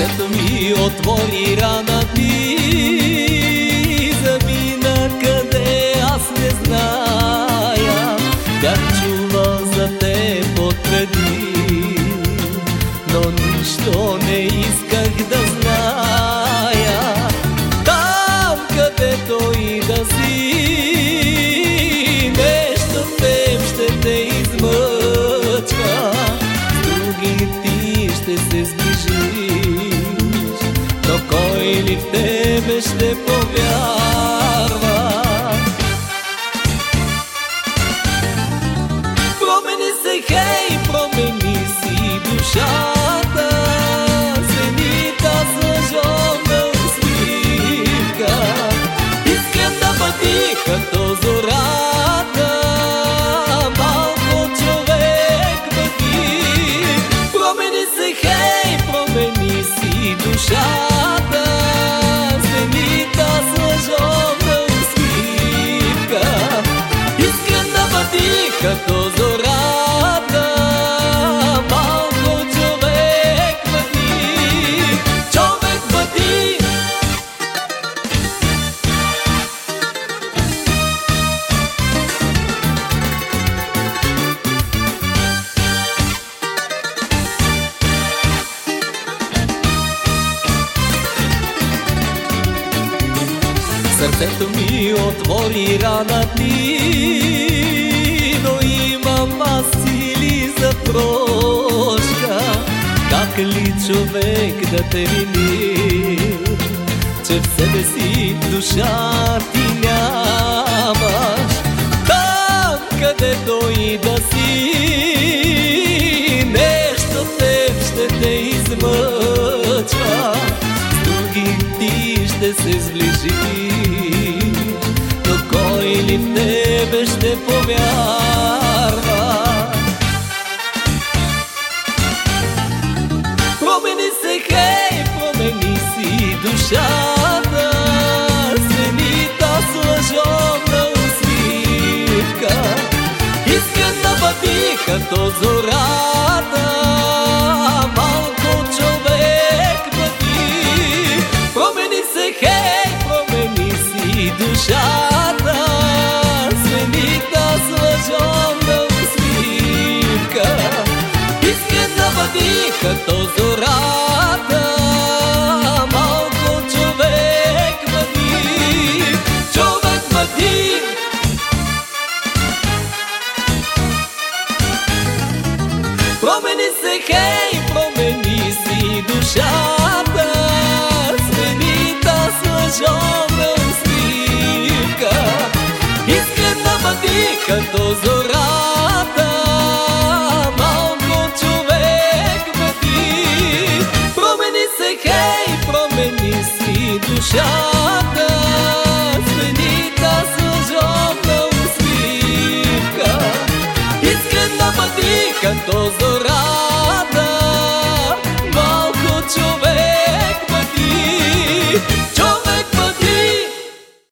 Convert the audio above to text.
Сърцето ми отвори рана ти. Замина къде аз не зная. Бях чувал за теб отпреди Но нищо не исках в тебе Сърцето ми отвори рана ти Но имам аз сили за прошка. Как ли човек да те вини Че в себе си душа ти нямаш? Там където и да си ще повярва. Промени се, хей, промени си душата. Зенита с лъжовна усмивка. Искам да бъди като зората като зората. Малко човек бъди Човек бъди Промени се, хей, промени си душата. Сменита с лъжовна усмивка Искам да бъди като зората